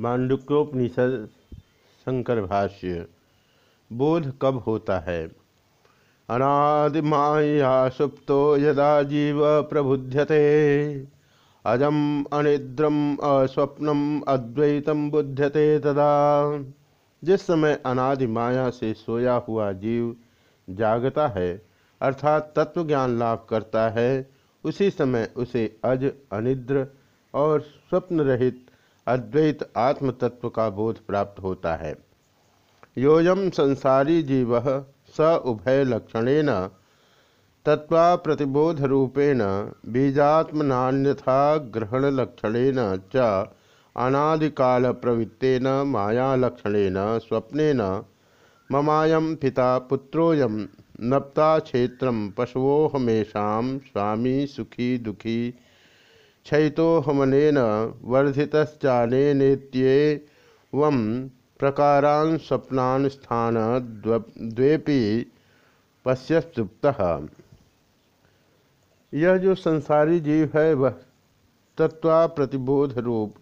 मांडुक्योपनिषद शंकर भाष्य बोध कब होता है? अनादिमाया सुप्तो यदा जीव प्रबुध्यते। अजम अनिद्रम अस्वप्नम अद्वैतम बुध्यते तदा। जिस समय अनादि माया से सोया हुआ जीव जागता है, अर्थात तत्व ज्ञान लाभ करता है, उसी समय उसे अज, अनिद्र और स्वप्न रहित अद्वैत आत्म तत्व का बोध प्राप्त होता है। योजम संसारी जीव स उभय लक्षणेन तत्वा प्रतिबोध रूपेण बीजात्मनान्यथा ग्रहण लक्षणेन च अनादिकाल प्रवृत्तेन माया लक्षणेन स्वप्नेन ममायम पिता नप्ता क्षेत्र पशवोहमेशा स्वामी सुखी दुखी क्षयितोहमनेन वर्धितश्चानेत्येवं प्रकारान् स्वप्नान् स्थान द्वेपि पश्यस्तुप्तः। यह जो संसारी जीव है, वह तत्वा प्रतिबोध रूप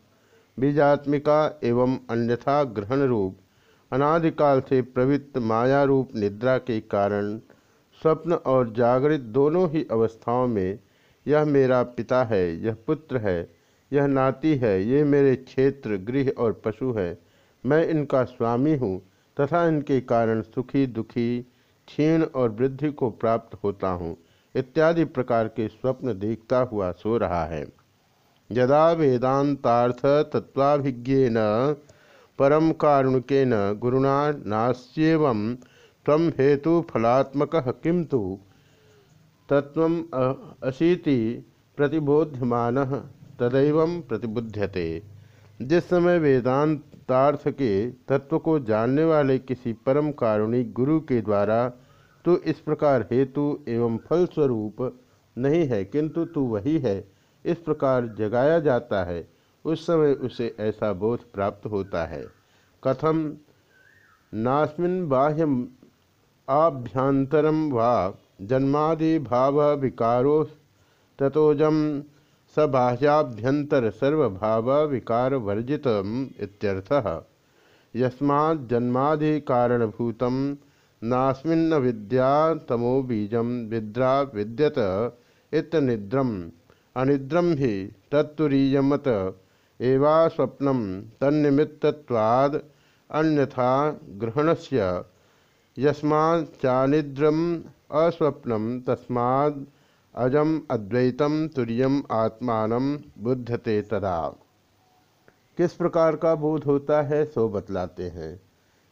बीजात्मिका एवं अन्यथा ग्रहण रूप अनादिकाल से प्रवृत्त माया रूप निद्रा के कारण, स्वप्न और जागृत दोनों ही अवस्थाओं में यह मेरा पिता है, यह पुत्र है, यह नाती है, ये मेरे क्षेत्र, गृह और पशु है। मैं इनका स्वामी हूँ, तथा इनके कारण सुखी, दुखी, क्षीण और वृद्धि को प्राप्त होता हूँ। इत्यादि प्रकार के स्वप्न देखता हुआ सो रहा है। यदा वेदांतार्थ तत्वाभिज्ञेन परम कारुणिकेन गुरुणा नास्यव तम हेतु फलात्मक किम तो? तत्व अशीति प्रतिबोध्यमान तदैव प्रतिबुध्यते। जिस समय वेदांतार्थ के तत्व को जानने वाले किसी परम कारुणिक गुरु के द्वारा तो इस प्रकार हेतु एवं फल स्वरूप नहीं है, किंतु तू वही है, इस प्रकार जगाया जाता है, उस समय उसे ऐसा बोध प्राप्त होता है। कथम, नास्मिन बाह्य आभ्यंतरम वा जन्मादि भाव विकारो ततोजम सबाह्याभ्यंतर सर्वभाव विकार वर्जित इत्यर्थः। यस्मात् जन्मादि कारणभूत नास्मिन्न विद्या तमो बीज विद्रा विद्यत इत निद्रम। अनिद्रम ही तत्तुरीयमत एवा स्वप्न तन्निमित्तवाद अन्यथा ग्रहणस्य यस्माच्चानिद्रम अस्वप्नम तस्माद् अजम अद्वैतम तुर्यम आत्मान बुद्धते तदा। किस प्रकार का बोध होता है, सो बतलाते हैं।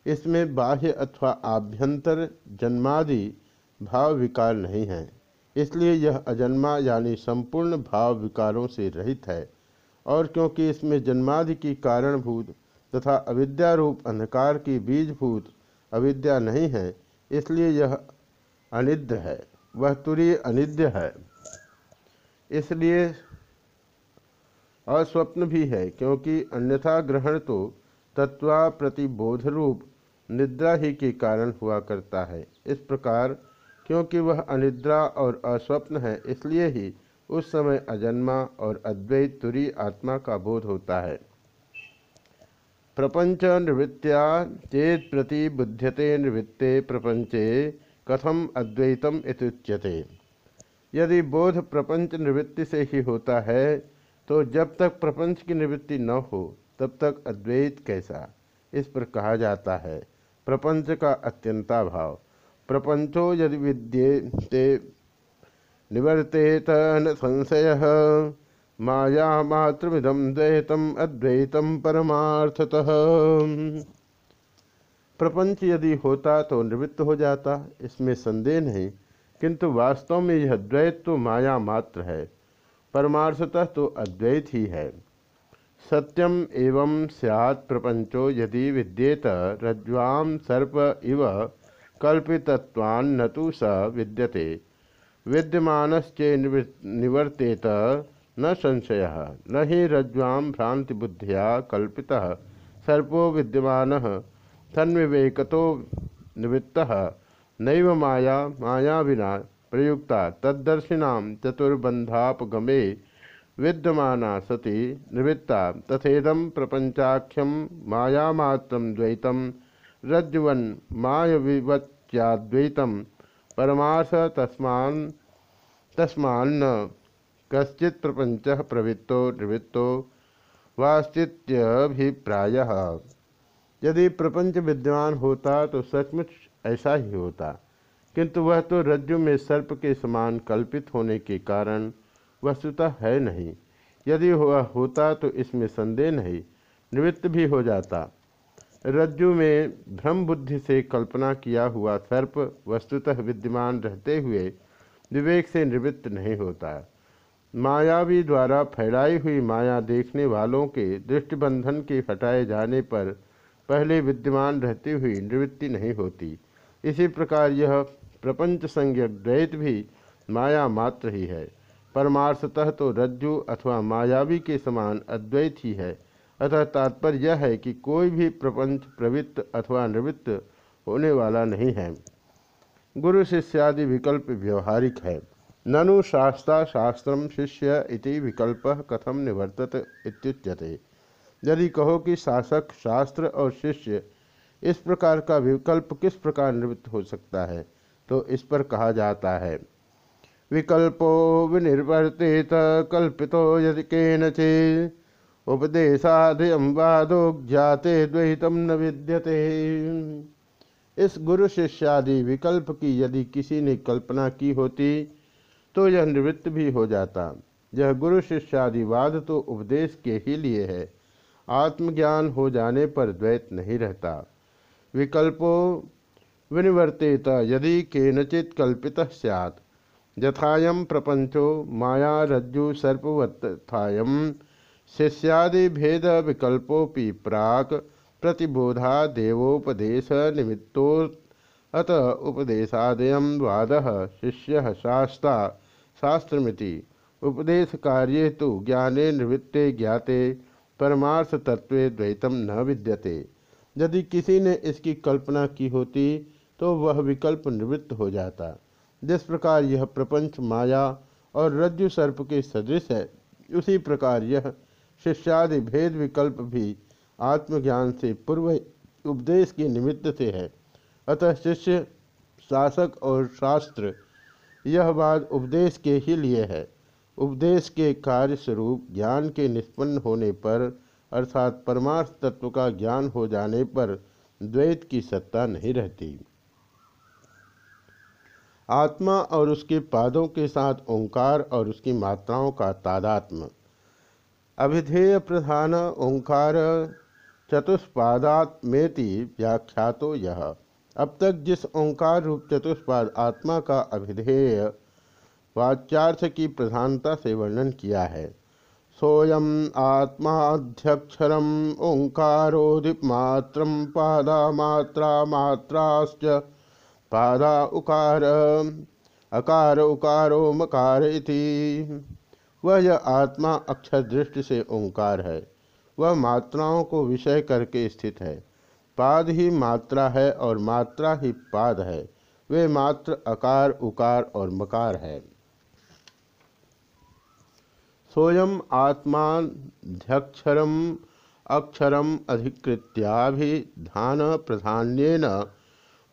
इसमें बाह्य अथवा आभ्यंतर जन्मादि भाव विकार नहीं है। इसलिए यह अजन्मा यानी संपूर्ण भाव विकारों से रहित है। और क्योंकि इसमें जन्मादि की कारणभूत तथा अविद्यारूप अंधकार की बीजभूत अविद्या नहीं है, इसलिए यह अनिद्र है। वह तुरीय अनिद्य है। इसलिए अस्वप्न भी है, क्योंकि अन्यथा ग्रहण तो तत्वा प्रतिबोध रूप निद्रा ही के कारण हुआ करता है। इस प्रकार, क्योंकि वह अनिद्रा और अस्वप्न है, इसलिए ही उस समय अजन्मा और अद्वैत तुरी आत्मा का बोध होता है। प्रपंच निवृत्तिया चेत प्रति बुध्यते निवृत्ते प्रपंचे कथम अद्वैतम इत्युच्यते। यदि बोध प्रपंच निवृत्ति से ही होता है तो जब तक प्रपंच की निवृत्ति न हो, तब तक अद्वैत कैसा? इस पर कहा जाता है, प्रपंच का अत्यंता भाव प्रपंचो यदि विद्येते निवर्तेत संशय माया मातृमिदम द्वैतम अद्वैतम परमार्थतः। प्रपंच यदि होता तो निवृत्त हो जाता, इसमें संदेह नहीं, किंतु वास्तव में यह द्वैत तो माया मात्र है, परमार्थतः तो अद्वैत ही है। सत्यम एवं सैत् प्रपंचो यदि विद्येत रज्ज्वाम सर्प इव कल्पितत्वान्न तो स विद्यते। विद्यमानश्चे निवर्तेत न संशय, न ही रज्ज्वाम भ्रांतिबुद्धिया कल्पितः सर्पो विद्यमान, तन्विवेकतो निवृत्त, नैव माया माया विना प्रयुक्ता तदर्शिना चतुर्बंधापगमे विद्यमाना सती निवृत्ता तथेदम प्रपंचाख्यम मायामात्रम द्वैतम रज्जुवन मायविवत्याद्वैतम परमार्थ तस्मान, तस्मान्न कश्चित प्रपंच प्रवृत्तो निवृत्तो वास्तित्यभिप्राय। यदि प्रपंच विद्यमान होता तो सचमुच ऐसा ही होता। किंतु वह तो रज्जु में सर्प के समान कल्पित होने के कारण वस्तुतः है नहीं। यदि वह होता तो इसमें संदेह नहीं, निवृत्त भी हो जाता। रज्जु में भ्रम बुद्धि से कल्पना किया हुआ सर्प वस्तुतः विद्यमान रहते हुए विवेक से निवृत्त नहीं होता। मायावी द्वारा फैलाई हुई माया देखने वालों के दृष्टिबंधन के हटाए जाने पर पहले विद्यमान रहती हुई निवृत्ति नहीं होती। इसी प्रकार यह प्रपंच संज्ञक द्वैत भी माया मात्र ही है। परमार्थतः तो रज्जु अथवा मायावी के समान अद्वैत ही है। अतः तात्पर्य यह है कि कोई भी प्रपंच प्रवृत्त अथवा निवृत्त होने वाला नहीं है। गुरु शिष्यादि विकल्प व्यवहारिक है। ननु शास्ता शास्त्र शिष्य इति विकल्प कथम निवर्तत इत्युच्यते। यदि कहो कि शासक, शास्त्र और शिष्य, इस प्रकार का विकल्प किस प्रकार निवृत्त हो सकता है तो इस पर कहा जाता है, विकल्पो विनिर्वर्तित कल्पितो यदि केनचे उपदेशादयम वादोज्ञाते द्वैतम न विद्यते। इस गुरु शिष्यादि विकल्प की यदि किसी ने कल्पना की होती तो यह निवृत्त भी हो जाता। यह गुरु शिष्यादि वाद तो उपदेश के ही लिए है। आत्मज्ञान हो जाने पर द्वैत नहीं रहता। विकल्पो विनिवर्तित, यदि केनचित कल्पित सैत् यथायम प्रपंचो माया रज्जु सर्पवत्थायम शिष्यादि भेद विकल्पोपि प्राक। प्रतिबोधा देवोपदेश निमित्तो अत उपदेशादय वाद शिष्य शास्ता शास्त्रमिति। उपदेश कार्ये तो ज्ञाने निवृत्ते ज्ञाते परमार्थ तत्व द्वैतम न विद्यते। यदि किसी ने इसकी कल्पना की होती तो वह विकल्प निवृत्त हो जाता। जिस प्रकार यह प्रपंच माया और रज्जु सर्प के सदृश है, उसी प्रकार यह शिष्यादि भेद विकल्प भी आत्मज्ञान से पूर्व उपदेश के निमित्त से है। अतः शिष्य शासक और शास्त्र, यह बात उपदेश के ही लिए है। उपदेश के कार्य स्वरूप ज्ञान के निष्पन्न होने पर, अर्थात परमार्थ तत्व का ज्ञान हो जाने पर, द्वैत की सत्ता नहीं रहती। आत्मा और उसके पादों के साथ ओंकार और उसकी मात्राओं का तादात्म अभिधेय प्रधान ओंकार चतुष्पादात्मेति व्याख्यातो यह अब तक जिस ओंकार रूप चतुष्पाद आत्मा का अभिधेय वाच्यार्थ की प्रधानता से वर्णन किया है, सोयम आत्माध्यक्षर ओंकारोदिमात्र पादा मात्रा मात्राश्च पादा उकार, अकार उकारो मकार वह यह आत्मा अक्षर दृष्टि से ओंकार है, वह मात्राओं को विषय करके स्थित है। पाद ही मात्रा है और मात्रा ही पाद है। वे मात्र अकार, उकार और मकार है। सोयम आत्माध्यक्षरम अक्षरम अधिकृत्याभिधान प्रधान्यन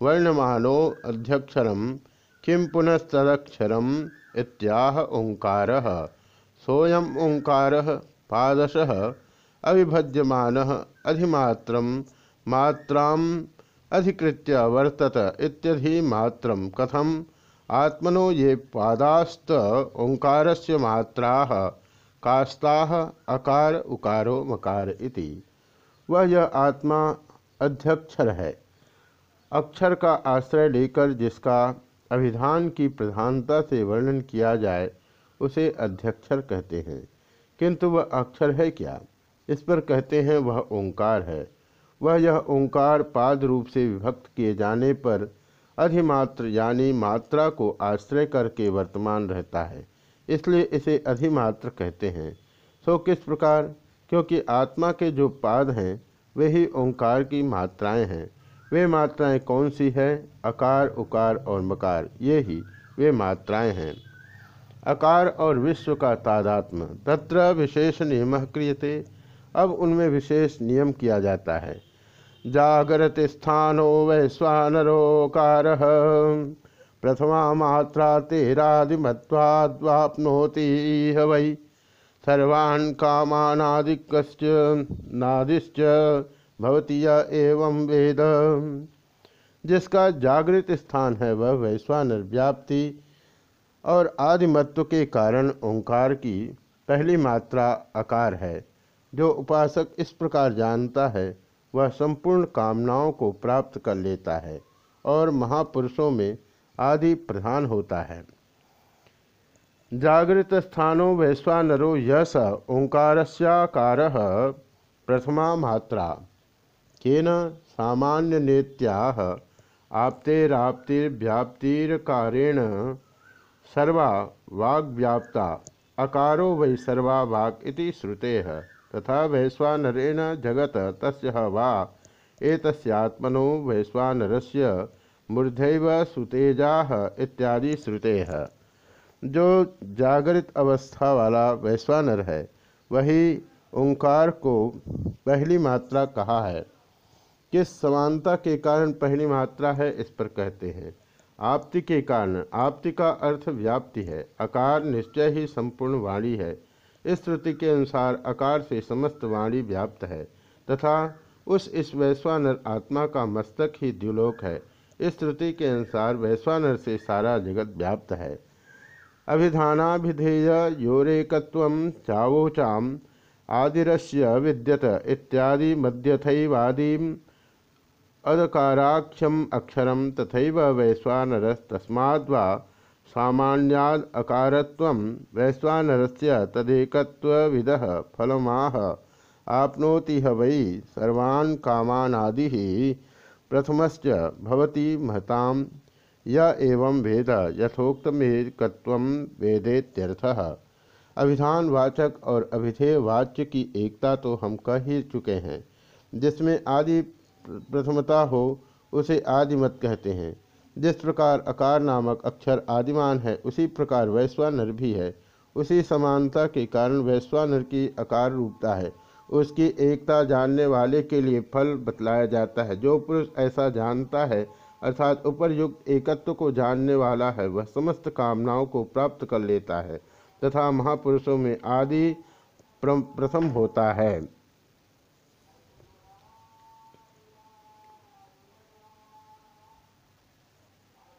वर्णमानो अध्यक्षरम किं पुनस्तदक्षरम इत्याह ओंकार। सोयम ओंकार, पादश, अविभज्यमान अधिमात्र मात्रा अधिकृत्य वर्तत इत्यधि मात्र कथम? आत्मनो ये पादास्त ओंकार से मात्रा, कास्ता अकार उकारो मकार इति। वह यह आत्मा अध्यक्षर है। अक्षर का आश्रय लेकर जिसका अभिधान की प्रधानता से वर्णन किया जाए, उसे अध्यक्षर कहते हैं। किंतु वह अक्षर है क्या? इस पर कहते हैं वह ओंकार है। वह यह ओंकार पाद रूप से विभक्त किए जाने पर अधिमात्र यानी मात्रा को आश्रय करके वर्तमान रहता है, इसलिए इसे अधिमात्र कहते हैं। सो किस प्रकार? क्योंकि आत्मा के जो पाद हैं, वे ही ओंकार की मात्राएँ हैं। वे मात्राएँ कौन सी है? अकार, उकार और मकार। ये ही वे मात्राएँ हैं। अकार और विश्व का तादात्म तत्र विशेष नियम क्रियते। अब उनमें विशेष नियम किया जाता है। जागृत स्थानो वैश्वानरोकार। प्रथमा मात्रा तेरादिमत्वाप्नोति वै। सर्वान् कामानादिक्च नादिश्च भवती एवं वेद। जिसका जागृत स्थान है वह वैश्वानर व्याप्ति और आदिमत्व के कारण ओंकार की पहली मात्रा आकार है, जो उपासक इस प्रकार जानता है। वह संपूर्ण कामनाओं को प्राप्त कर लेता है और महापुरुषों में आदि प्रधान होता है। जागृत स्थानों वैश्वानरो यस ओंकारस्याकार प्रथमा मात्रा। केन सामान्य नेत्याह आप्तेराप्तिर्व्याप्तिरकारेण सर्वा वाग्व्याप्ता अकारो वै सर्वा वाक् इति श्रुतेः। तथा वैश्वानरेण जगत तस्य वा एतस्यात्मनो वैश्वानरस्य मूर्धैव सुतेजा इत्यादि श्रुते। है जो जागृत अवस्था वाला वैश्वानर है, वही ओंकार को पहली मात्रा कहा है। किस समानता के कारण पहली मात्रा है, इस पर कहते हैं। आपति के कारण, आपति का अर्थ व्याप्ति है। आकार निश्चय ही संपूर्ण वाणी है। इस श्रुति के अनुसार आकार से समस्त वाणी व्याप्त है, तथा उस इस वैश्वानर आत्मा का मस्तक ही द्युलोक है। इस श्रुति के अनुसार वैश्वानर से सारा जगत व्याप्त है। अभिधानाभिधेय योरेकत्व चावोचाम आदिरस्य विद्यत इत्यादि मध्यथवादी अदकाराख्यम अक्षर तथा वैश्वानरस्तस्माद्वा सामान्याद अकारत्व वैश्वानरस्य तदेकत्वविद फलमाह। आपनोति वै सर्वान् कामानादि प्रथमश्च भवति महतां। य एवं वेद यथोक्तमेकत्वं वेदेत्यर्थः। अभिधान वाचक और अभिधेय वाच्य की एकता तो हम कह ही चुके हैं। जिसमें आदि प्रथमता हो, उसे आदिमत कहते हैं। जिस प्रकार अकार नामक अक्षर आदिमान है, उसी प्रकार वैश्वानर भी है। उसी समानता के कारण वैश्वानर की अकार रूपता है। उसकी एकता जानने वाले के लिए फल बतलाया जाता है। जो पुरुष ऐसा जानता है, अर्थात उपरयुक्त एकत्व को जानने वाला है, वह समस्त कामनाओं को प्राप्त कर लेता है, तथा महापुरुषों में आदि प्रथम होता है।